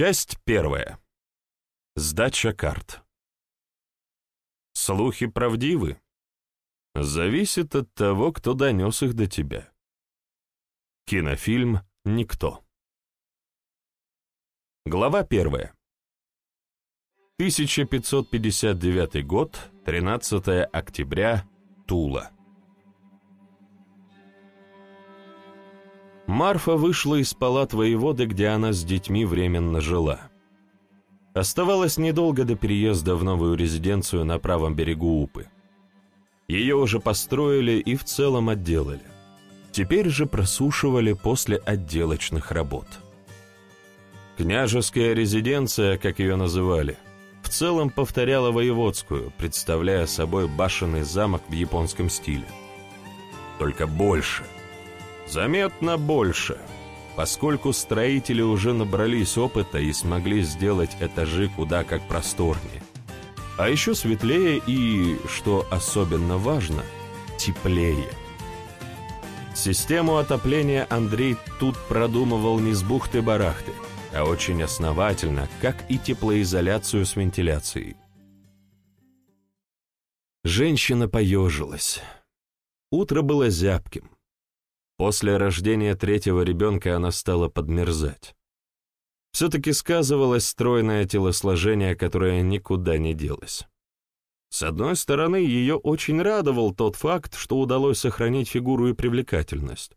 Часть первая. Сдача карт. Слухи правдивы? Зависит от того, кто донес их до тебя. Кинофильм «Никто». Глава первая. 1559 год, 13 октября, Тула. Марфа вышла из палат воеводы, где она с детьми временно жила. Оставалось недолго до переезда в новую резиденцию на правом берегу Упы. Ее уже построили и в целом отделали. Теперь же просушивали после отделочных работ. Княжеская резиденция, как ее называли, в целом повторяла воеводскую, представляя собой башенный замок в японском стиле. Только больше – Заметно больше, поскольку строители уже набрались опыта и смогли сделать этажи куда как просторнее. А еще светлее и, что особенно важно, теплее. Систему отопления Андрей тут продумывал не с бухты-барахты, а очень основательно, как и теплоизоляцию с вентиляцией. Женщина поежилась. Утро было зябким. После рождения третьего ребенка она стала подмерзать. Все-таки сказывалось стройное телосложение, которое никуда не делось. С одной стороны, ее очень радовал тот факт, что удалось сохранить фигуру и привлекательность.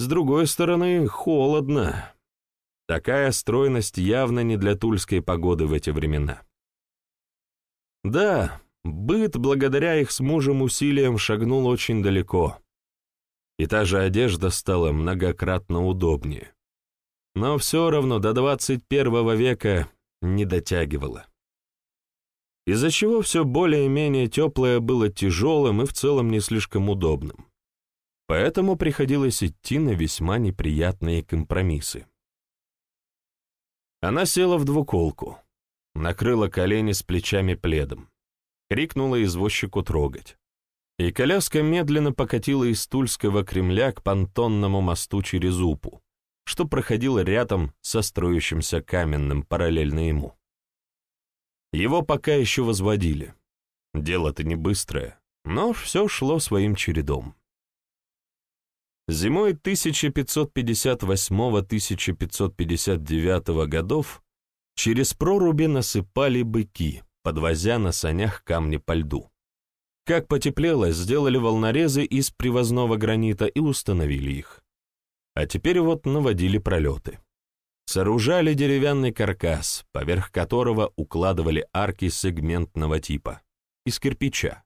С другой стороны, холодно. Такая стройность явно не для тульской погоды в эти времена. Да, быт благодаря их с мужем усилиям шагнул очень далеко и та же одежда стала многократно удобнее. Но все равно до 21 века не дотягивала. Из-за чего все более-менее теплое было тяжелым и в целом не слишком удобным. Поэтому приходилось идти на весьма неприятные компромиссы. Она села в двуколку, накрыла колени с плечами пледом, крикнула извозчику трогать и коляска медленно покатила из Тульского Кремля к понтонному мосту через Упу, что проходило рядом со строящимся каменным параллельно ему. Его пока еще возводили. Дело-то не быстрое, но все шло своим чередом. Зимой 1558-1559 годов через проруби насыпали быки, подвозя на санях камни по льду. Как потеплело, сделали волнорезы из привозного гранита и установили их. А теперь вот наводили пролеты. Сооружали деревянный каркас, поверх которого укладывали арки сегментного типа, из кирпича.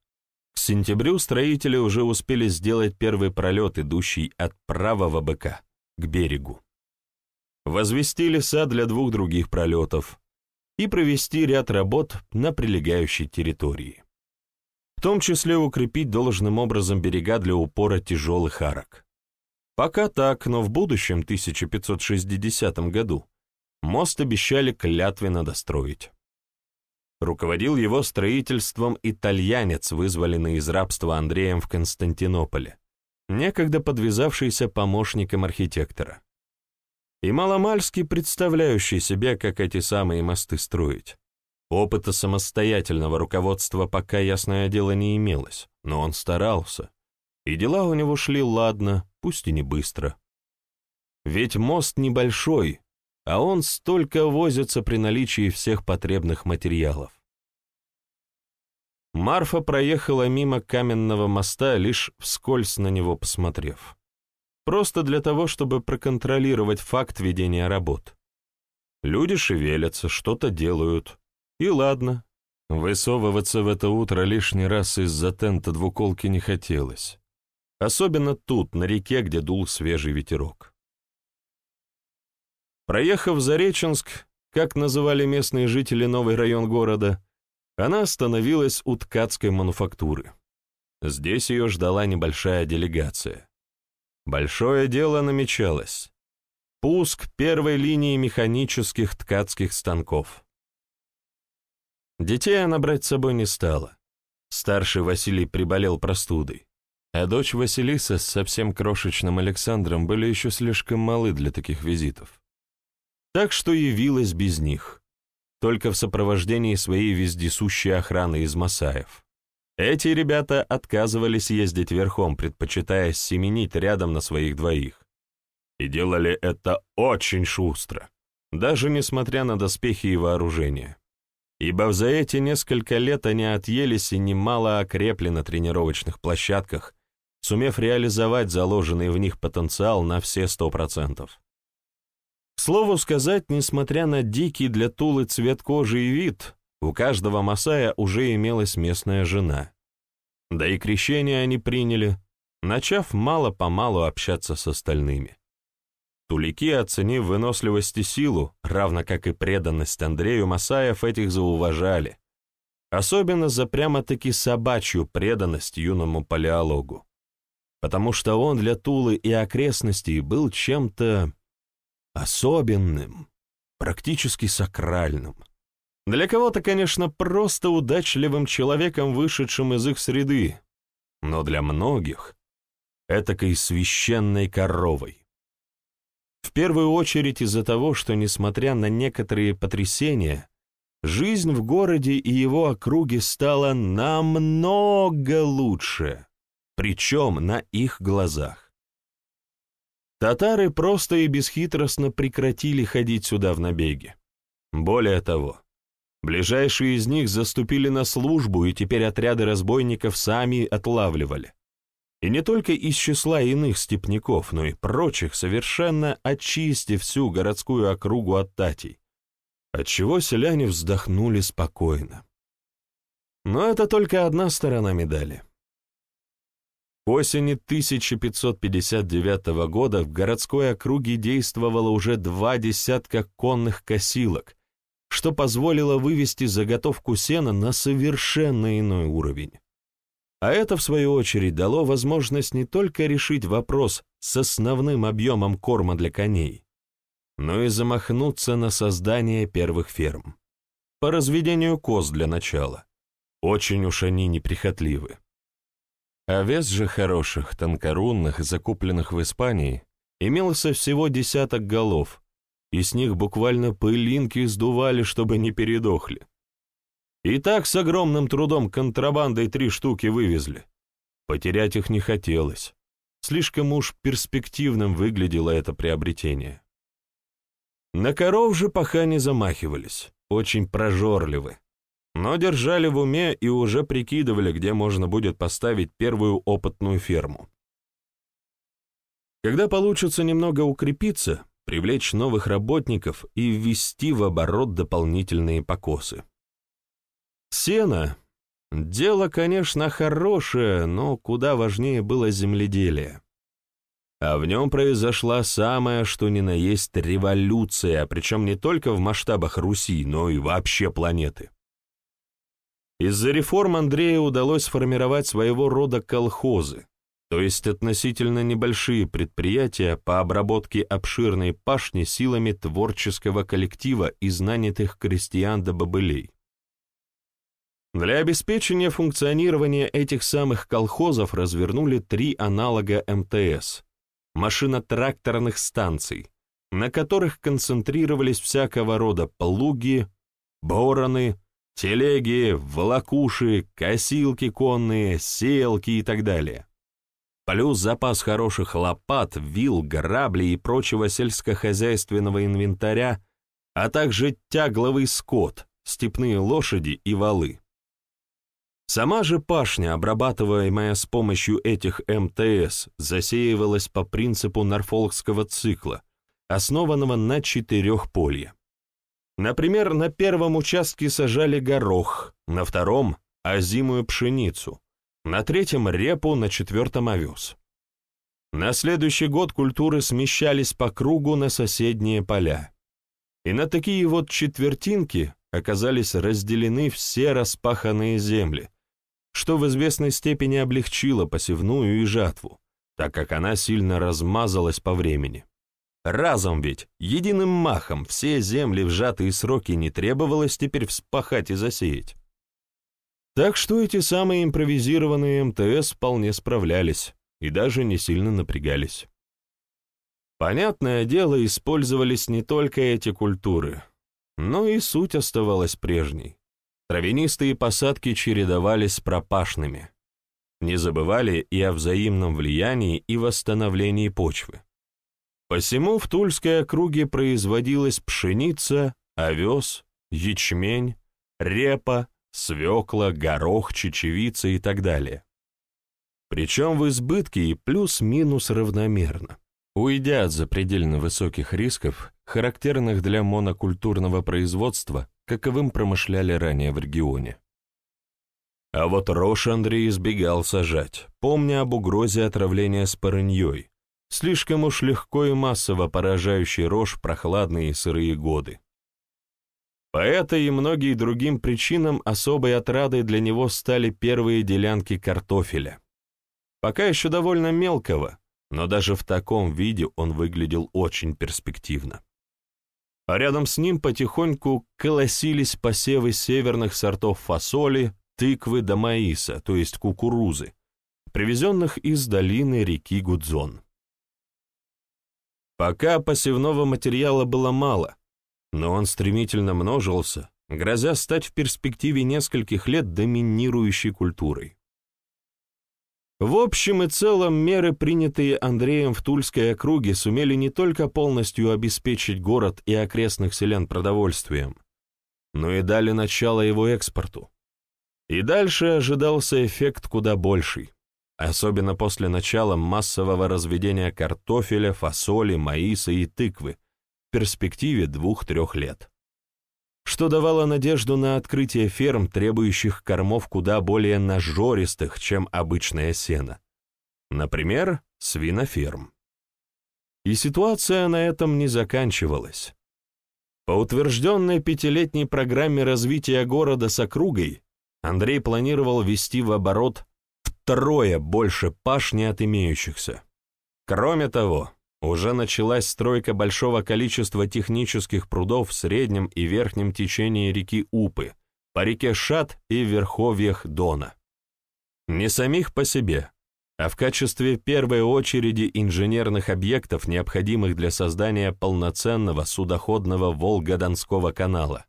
К сентябрю строители уже успели сделать первый пролет, идущий от правого быка к берегу. Возвестили сад для двух других пролетов и провести ряд работ на прилегающей территории в том числе укрепить должным образом берега для упора тяжелых арок. Пока так, но в будущем, 1560 году, мост обещали клятвенно достроить. Руководил его строительством итальянец, вызволенный из рабства Андреем в Константинополе, некогда подвязавшийся помощником архитектора. И маломальски представляющий себе, как эти самые мосты строить. Опыта самостоятельного руководства пока, ясное дело, не имелось, но он старался, и дела у него шли ладно, пусть и не быстро. Ведь мост небольшой, а он столько возится при наличии всех потребных материалов. Марфа проехала мимо каменного моста, лишь вскользь на него посмотрев. Просто для того, чтобы проконтролировать факт ведения работ. Люди шевелятся, что-то делают, и ладно. Высовываться в это утро лишний раз из-за тента двуколки не хотелось. Особенно тут, на реке, где дул свежий ветерок. Проехав Зареченск, как называли местные жители новый район города, она остановилась у ткацкой мануфактуры. Здесь ее ждала небольшая делегация. Большое дело намечалось. Пуск первой линии механических ткацких станков. Детей она брать с собой не стала. Старший Василий приболел простудой, а дочь Василиса с совсем крошечным Александром были еще слишком малы для таких визитов. так что явилась без них, только в сопровождении своей вездесущей охраны из Масаев. Эти ребята отказывались ездить верхом, предпочитая семенить рядом на своих двоих. И делали это очень шустро, даже несмотря на доспехи и вооружение. Ибо за эти несколько лет они отъелись и немало окрепли на тренировочных площадках, сумев реализовать заложенный в них потенциал на все сто процентов. К слову сказать, несмотря на дикий для Тулы цвет кожи и вид, у каждого Масая уже имелась местная жена. Да и крещение они приняли, начав мало-помалу общаться с остальными. Тулики, оценив выносливость и силу, равно как и преданность Андрею, Масаев этих зауважали, особенно за прямо-таки собачью преданность юному палеологу, потому что он для Тулы и окрестностей был чем-то особенным, практически сакральным. Для кого-то, конечно, просто удачливым человеком, вышедшим из их среды, но для многих — этакой священной коровой. В первую очередь из-за того, что, несмотря на некоторые потрясения, жизнь в городе и его округе стала намного лучше, причем на их глазах. Татары просто и бесхитростно прекратили ходить сюда в набеги. Более того, ближайшие из них заступили на службу, и теперь отряды разбойников сами отлавливали. И не только из числа иных степняков, но и прочих, совершенно очистив всю городскую округу от татей, отчего селяне вздохнули спокойно. Но это только одна сторона медали. К осени 1559 года в городской округе действовало уже два десятка конных косилок, что позволило вывести заготовку сена на совершенно иной уровень. А это, в свою очередь, дало возможность не только решить вопрос с основным объемом корма для коней, но и замахнуться на создание первых ферм. По разведению коз для начала. Очень уж они неприхотливы. Овес же хороших, тонкорунных, закупленных в Испании, имелся всего десяток голов, и с них буквально пылинки сдували, чтобы не передохли. И так с огромным трудом контрабандой три штуки вывезли. Потерять их не хотелось. Слишком уж перспективным выглядело это приобретение. На коров же пока не замахивались, очень прожорливы но держали в уме и уже прикидывали, где можно будет поставить первую опытную ферму. Когда получится немного укрепиться, привлечь новых работников и ввести в оборот дополнительные покосы. Сено — дело, конечно, хорошее, но куда важнее было земледелие. А в нем произошла самая что ни на есть революция, причем не только в масштабах Руси, но и вообще планеты. Из-за реформ Андрею удалось сформировать своего рода колхозы, то есть относительно небольшие предприятия по обработке обширной пашни силами творческого коллектива из нанятых крестьян до бобылей. Для обеспечения функционирования этих самых колхозов развернули три аналога МТС – машино-тракторных станций, на которых концентрировались всякого рода плуги, бороны, Телеги, волокуши, косилки конные, селки и так далее. Плюс запас хороших лопат, вил, граблей и прочего сельскохозяйственного инвентаря, а также тягловый скот, степные лошади и валы. Сама же пашня, обрабатываемая с помощью этих МТС, засеивалась по принципу норфолкского цикла, основанного на четырех польях. Например, на первом участке сажали горох, на втором – озимую пшеницу, на третьем – репу, на четвертом – овес. На следующий год культуры смещались по кругу на соседние поля. И на такие вот четвертинки оказались разделены все распаханные земли, что в известной степени облегчило посевную и жатву, так как она сильно размазалась по времени. Разом ведь, единым махом, все земли в сжатые сроки не требовалось теперь вспахать и засеять. Так что эти самые импровизированные МТС вполне справлялись и даже не сильно напрягались. Понятное дело, использовались не только эти культуры, но и суть оставалась прежней. Травянистые посадки чередовались с пропашными. Не забывали и о взаимном влиянии и восстановлении почвы. Посему в Тульской округе производилась пшеница, овес, ячмень, репа, свекла, горох, чечевица и так далее. Причем в избытке и плюс-минус равномерно, уйдя от запредельно высоких рисков, характерных для монокультурного производства, каковым промышляли ранее в регионе. А вот рожь Андрей избегал сажать, помня об угрозе отравления спорыньей, слишком уж легко и массово поражающий рожь прохладные и сырые годы. По этой и многим другим причинам особой отрадой для него стали первые делянки картофеля. Пока еще довольно мелкого, но даже в таком виде он выглядел очень перспективно. А рядом с ним потихоньку колосились посевы северных сортов фасоли, тыквы да маиса, то есть кукурузы, привезенных из долины реки Гудзон. Пока посевного материала было мало, но он стремительно множился, грозя стать в перспективе нескольких лет доминирующей культурой. В общем и целом, меры, принятые Андреем в Тульской округе, сумели не только полностью обеспечить город и окрестных селян продовольствием, но и дали начало его экспорту. И дальше ожидался эффект куда больший, особенно после начала массового разведения картофеля, фасоли, маиса и тыквы в перспективе двух-трех лет что давало надежду на открытие ферм, требующих кормов куда более нажористых, чем обычное сено. Например, свиноферм. И ситуация на этом не заканчивалась. По утвержденной пятилетней программе развития города с округой, Андрей планировал ввести в оборот втрое больше пашни от имеющихся. Кроме того, уже началась стройка большого количества технических прудов в среднем и верхнем течении реки Упы, по реке Шат и в верховьях Дона. Не самих по себе, а в качестве первой очереди инженерных объектов, необходимых для создания полноценного судоходного Волго-Донского канала.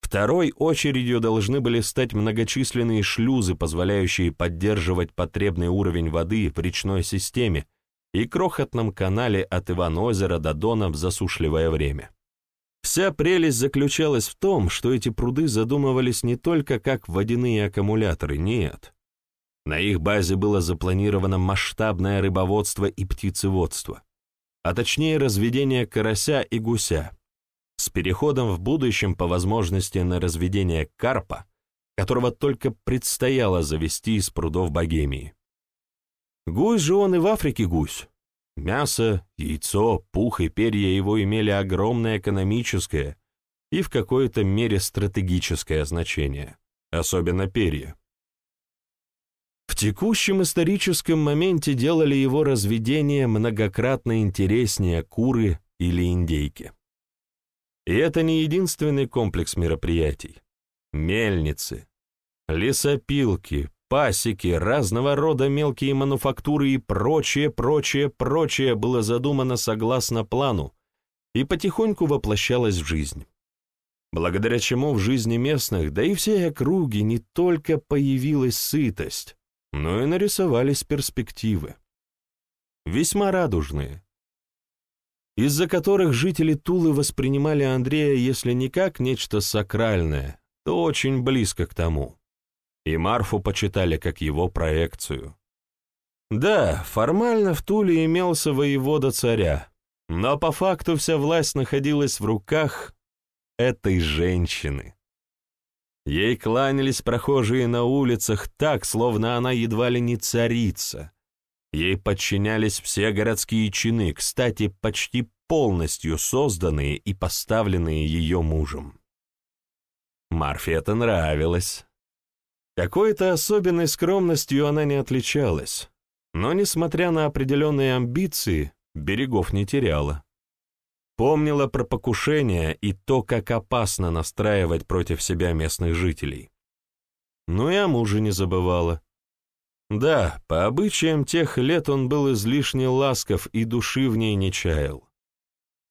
Второй очередью должны были стать многочисленные шлюзы, позволяющие поддерживать потребный уровень воды в речной системе и крохотном канале от Иванозера до Дона в засушливое время. Вся прелесть заключалась в том, что эти пруды задумывались не только как водяные аккумуляторы, нет. На их базе было запланировано масштабное рыбоводство и птицеводство, а точнее разведение карася и гуся, с переходом в будущем по возможности на разведение карпа, которого только предстояло завести из прудов Богемии. Гусь же он и в Африке гусь. Мясо, яйцо, пух и перья его имели огромное экономическое и в какой-то мере стратегическое значение, особенно перья. В текущем историческом моменте делали его разведение многократно интереснее куры или индейки. И это не единственный комплекс мероприятий. Мельницы, лесопилки, пасеки, разного рода мелкие мануфактуры и прочее, прочее, прочее было задумано согласно плану и потихоньку воплощалось в жизнь. Благодаря чему в жизни местных, да и всей округи не только появилась сытость, но и нарисовались перспективы. Весьма радужные, из-за которых жители Тулы воспринимали Андрея, если не как нечто сакральное, то очень близко к тому и Марфу почитали как его проекцию. Да, формально в Туле имелся воевода царя, но по факту вся власть находилась в руках этой женщины. Ей кланялись прохожие на улицах так, словно она едва ли не царица. Ей подчинялись все городские чины, кстати, почти полностью созданные и поставленные ее мужем. Марфе это нравилось. Какой-то особенной скромностью она не отличалась, но, несмотря на определенные амбиции, берегов не теряла. Помнила про покушение и то, как опасно настраивать против себя местных жителей. Но и о муже не забывала. Да, по обычаям тех лет он был излишне ласков и души в ней не чаял.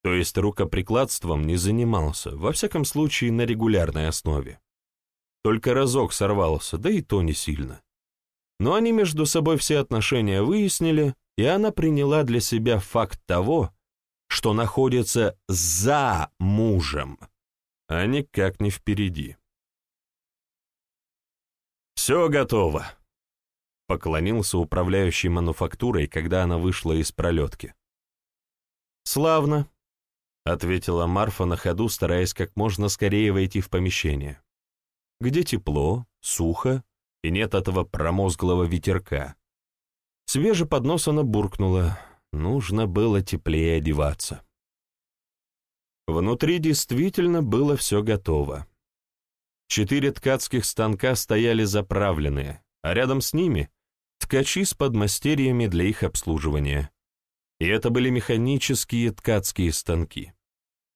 То есть рукоприкладством не занимался, во всяком случае на регулярной основе. Только разок сорвался, да и то не сильно. Но они между собой все отношения выяснили, и она приняла для себя факт того, что находится за мужем, а никак не впереди. «Все готово», — поклонился управляющий мануфактурой, когда она вышла из пролетки. «Славно», — ответила Марфа на ходу, стараясь как можно скорее войти в помещение. «Где тепло, сухо и нет этого промозглого ветерка». Свеже под нос она буркнула. Нужно было теплее одеваться. Внутри действительно было все готово. Четыре ткацких станка стояли заправленные, а рядом с ними — ткачи с подмастерьями для их обслуживания. И это были механические ткацкие станки.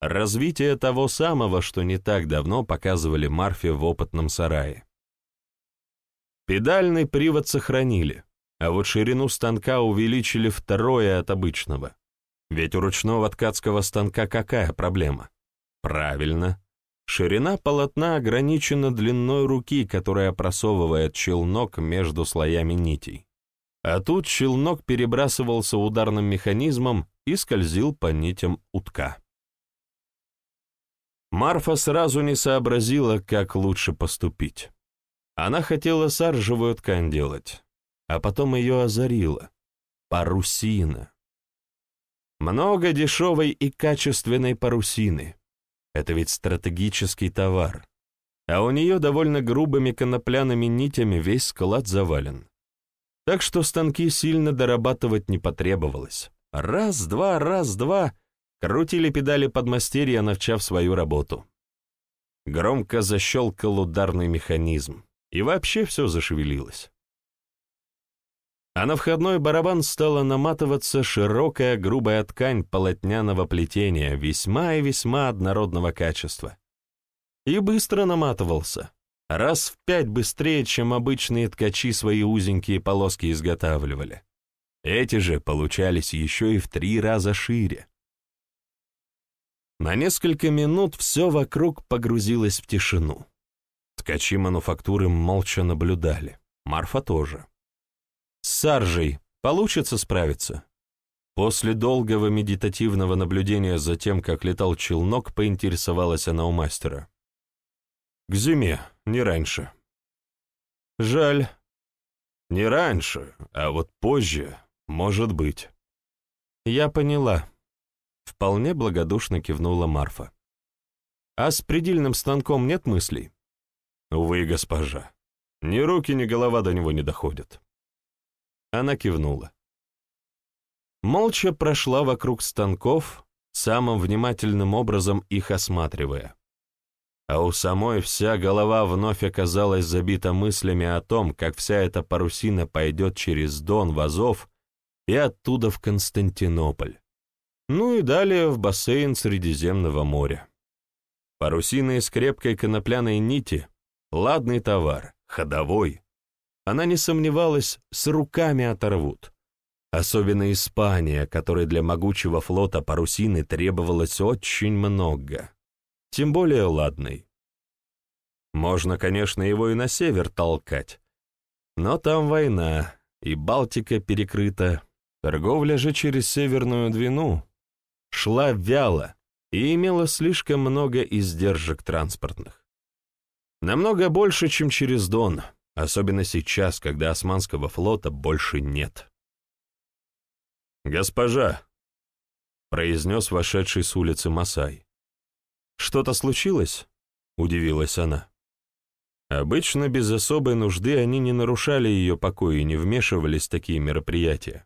Развитие того самого, что не так давно показывали Марфе в опытном сарае. Педальный привод сохранили, а вот ширину станка увеличили втрое от обычного. Ведь у ручного ткацкого станка какая проблема? Правильно. Ширина полотна ограничена длиной руки, которая просовывает челнок между слоями нитей. А тут челнок перебрасывался ударным механизмом и скользил по нитям утка. Марфа сразу не сообразила, как лучше поступить. Она хотела саржевую ткань делать, а потом ее озарило. Парусина. Много дешевой и качественной парусины. Это ведь стратегический товар. А у нее довольно грубыми конопляными нитями весь склад завален. Так что станки сильно дорабатывать не потребовалось. Раз-два, раз-два крутили педали подмастерья, начав свою работу. Громко защелкал ударный механизм, и вообще все зашевелилось а на входной барабан стала наматываться широкая грубая ткань полотняного плетения весьма и весьма однородного качества. И быстро наматывался, раз в пять быстрее, чем обычные ткачи свои узенькие полоски изготавливали. Эти же получались еще и в три раза шире. На несколько минут все вокруг погрузилось в тишину. Ткачи мануфактуры молча наблюдали, Марфа тоже. С саржей получится справиться? После долгого медитативного наблюдения за тем, как летал челнок, поинтересовалась она у мастера. К зиме, не раньше. Жаль. Не раньше, а вот позже, может быть. Я поняла. Вполне благодушно кивнула Марфа. А с предельным станком нет мыслей? Увы, госпожа. Ни руки, ни голова до него не доходят. Она кивнула. Молча прошла вокруг станков, самым внимательным образом их осматривая. А у самой вся голова вновь оказалась забита мыслями о том, как вся эта парусина пойдет через Дон в Азов и оттуда в Константинополь. Ну и далее в бассейн Средиземного моря. Парусина из крепкой конопляной нити — ладный товар, ходовой, она не сомневалась, с руками оторвут. Особенно Испания, которой для могучего флота парусины требовалось очень много. Тем более ладной. Можно, конечно, его и на север толкать. Но там война, и Балтика перекрыта. Торговля же через Северную Двину шла вяло и имела слишком много издержек транспортных. Намного больше, чем через Дон — особенно сейчас, когда османского флота больше нет. «Госпожа!» — произнес вошедший с улицы Масай. «Что-то случилось?» — удивилась она. Обычно без особой нужды они не нарушали ее покой и не вмешивались в такие мероприятия.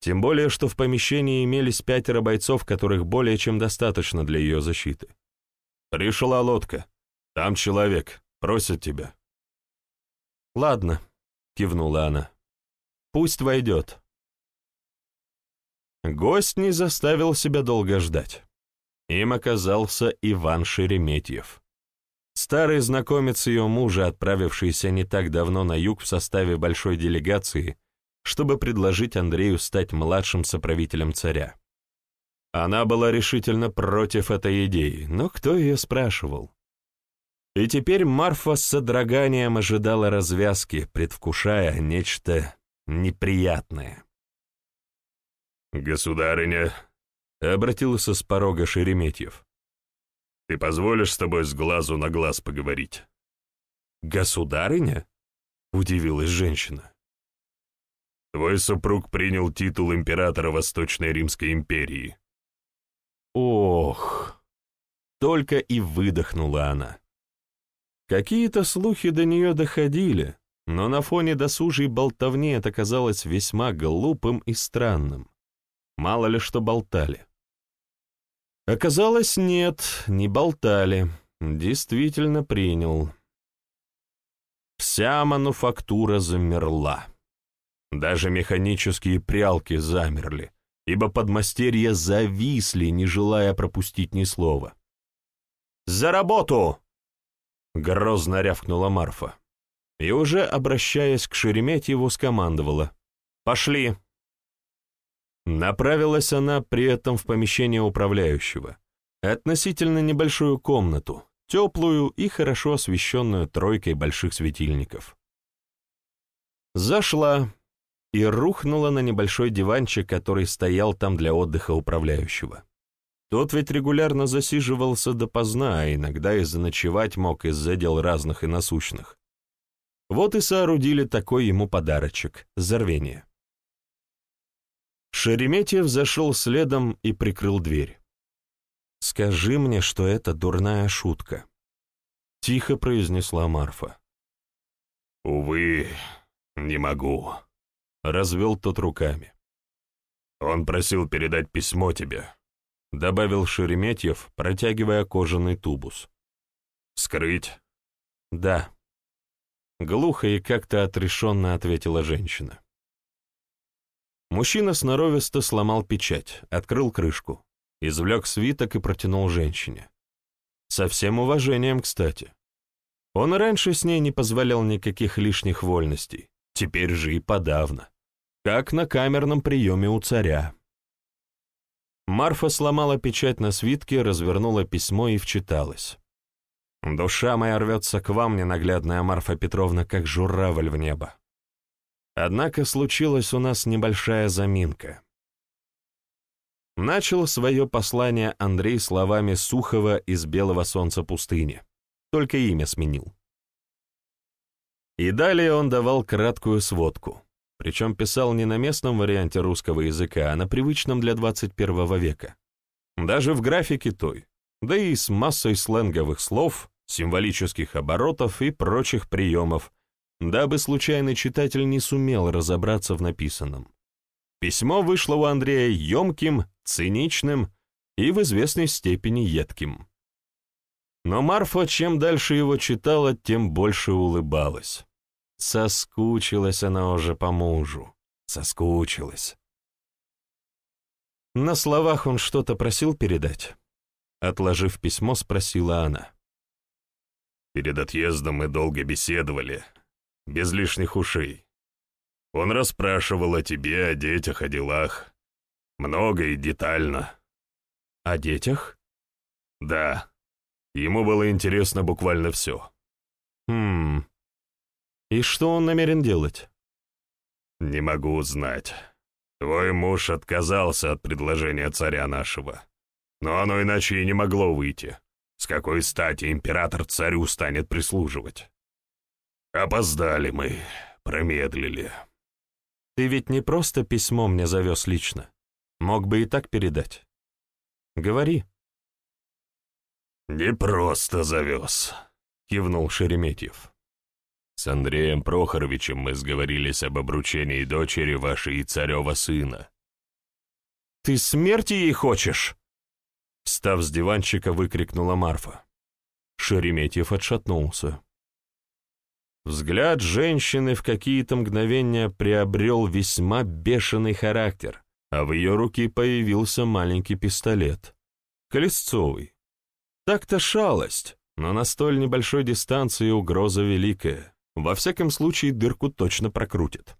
Тем более, что в помещении имелись пятеро бойцов, которых более чем достаточно для ее защиты. «Пришла лодка. Там человек. Просят тебя». «Ладно», — кивнула она. «Пусть войдет». Гость не заставил себя долго ждать. Им оказался Иван Шереметьев. Старый знакомец ее мужа, отправившийся не так давно на юг в составе большой делегации, чтобы предложить Андрею стать младшим соправителем царя. Она была решительно против этой идеи, но кто ее спрашивал? И теперь Марфа с содроганием ожидала развязки, предвкушая нечто неприятное. «Государыня», — обратился с порога Шереметьев, — «ты позволишь с тобой с глазу на глаз поговорить?» «Государыня?» — удивилась женщина. «Твой супруг принял титул императора Восточной Римской империи». «Ох!» — только и выдохнула она. Какие-то слухи до нее доходили, но на фоне досужей болтовни это казалось весьма глупым и странным. Мало ли что болтали. Оказалось, нет, не болтали. Действительно принял. Вся мануфактура замерла. Даже механические прялки замерли, ибо подмастерья зависли, не желая пропустить ни слова. «За работу!» — грозно рявкнула Марфа. И уже, обращаясь к Шереметьеву, скомандовала. «Пошли!» Направилась она при этом в помещение управляющего, относительно небольшую комнату, теплую и хорошо освещенную тройкой больших светильников. Зашла и рухнула на небольшой диванчик, который стоял там для отдыха управляющего. Тот ведь регулярно засиживался допоздна, а иногда и заночевать мог из-за дел разных и насущных. Вот и соорудили такой ему подарочек — зарвение. Шереметьев зашел следом и прикрыл дверь. «Скажи мне, что это дурная шутка», — тихо произнесла Марфа. «Увы, не могу», — развел тот руками. «Он просил передать письмо тебе», — добавил Шереметьев, протягивая кожаный тубус. «Скрыть?» «Да», — глухо и как-то отрешенно ответила женщина. Мужчина сноровисто сломал печать, открыл крышку, извлек свиток и протянул женщине. Со всем уважением, кстати. Он раньше с ней не позволял никаких лишних вольностей, теперь же и подавно. Как на камерном приеме у царя. Марфа сломала печать на свитке, развернула письмо и вчиталась. «Душа моя рвется к вам, ненаглядная Марфа Петровна, как журавль в небо. Однако случилась у нас небольшая заминка. Начал свое послание Андрей словами Сухова из «Белого солнца пустыни», только имя сменил. И далее он давал краткую сводку, причем писал не на местном варианте русского языка, а на привычном для 21 века. Даже в графике той, да и с массой сленговых слов, символических оборотов и прочих приемов, дабы случайный читатель не сумел разобраться в написанном. Письмо вышло у Андрея емким, циничным и в известной степени едким. Но Марфа, чем дальше его читала, тем больше улыбалась. Соскучилась она уже по мужу. Соскучилась. На словах он что-то просил передать. Отложив письмо, спросила она. «Перед отъездом мы долго беседовали, без лишних ушей. Он расспрашивал о тебе, о детях, о делах. Много и детально. О детях? Да. Ему было интересно буквально все. Хм. И что он намерен делать? Не могу узнать. Твой муж отказался от предложения царя нашего. Но оно иначе и не могло выйти. С какой стати император царю станет прислуживать? Опоздали мы, промедлили. Ты ведь не просто письмо мне завез лично. Мог бы и так передать. Говори. Не просто завез, кивнул Шереметьев. С Андреем Прохоровичем мы сговорились об обручении дочери вашей и царева сына. Ты смерти ей хочешь? Встав с диванчика, выкрикнула Марфа. Шереметьев отшатнулся. Взгляд женщины в какие-то мгновения приобрел весьма бешеный характер, а в ее руке появился маленький пистолет. Колесцовый. Так-то шалость, но на столь небольшой дистанции угроза великая. Во всяком случае, дырку точно прокрутит.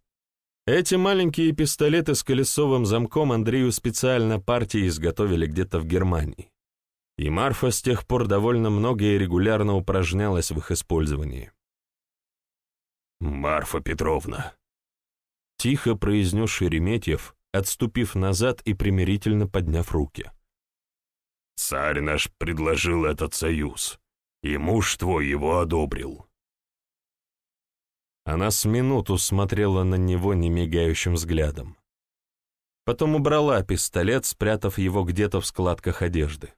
Эти маленькие пистолеты с колесовым замком Андрею специально партии изготовили где-то в Германии. И Марфа с тех пор довольно много и регулярно упражнялась в их использовании. «Марфа Петровна», — тихо произнес Шереметьев, отступив назад и примирительно подняв руки. «Царь наш предложил этот союз, и муж твой его одобрил». Она с минуту смотрела на него немигающим взглядом. Потом убрала пистолет, спрятав его где-то в складках одежды,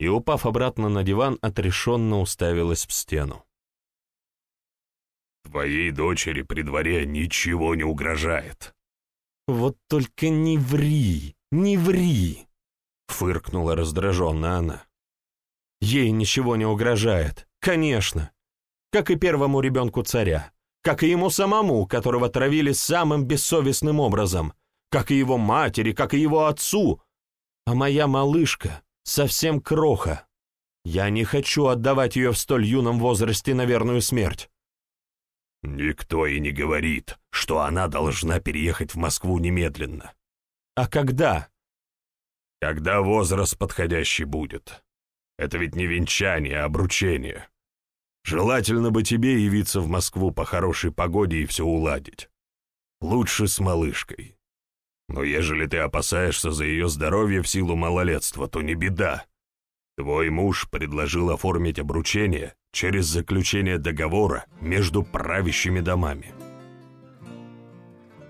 и, упав обратно на диван, отрешенно уставилась в стену. Твоей дочери при дворе ничего не угрожает. Вот только не ври, не ври, фыркнула раздраженно она. Ей ничего не угрожает, конечно, как и первому ребенку царя, как и ему самому, которого травили самым бессовестным образом, как и его матери, как и его отцу. А моя малышка совсем кроха. Я не хочу отдавать ее в столь юном возрасте на верную смерть. Никто и не говорит, что она должна переехать в Москву немедленно. А когда? Когда возраст подходящий будет. Это ведь не венчание, а обручение. Желательно бы тебе явиться в Москву по хорошей погоде и все уладить. Лучше с малышкой. Но ежели ты опасаешься за ее здоровье в силу малолетства, то не беда. Твой муж предложил оформить обручение через заключение договора между правящими домами.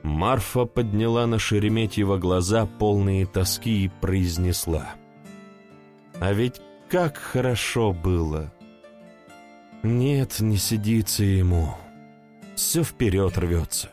Марфа подняла на Шереметьева глаза, полные тоски, и произнесла. «А ведь как хорошо было!» «Нет, не сидится ему. Все вперед рвется.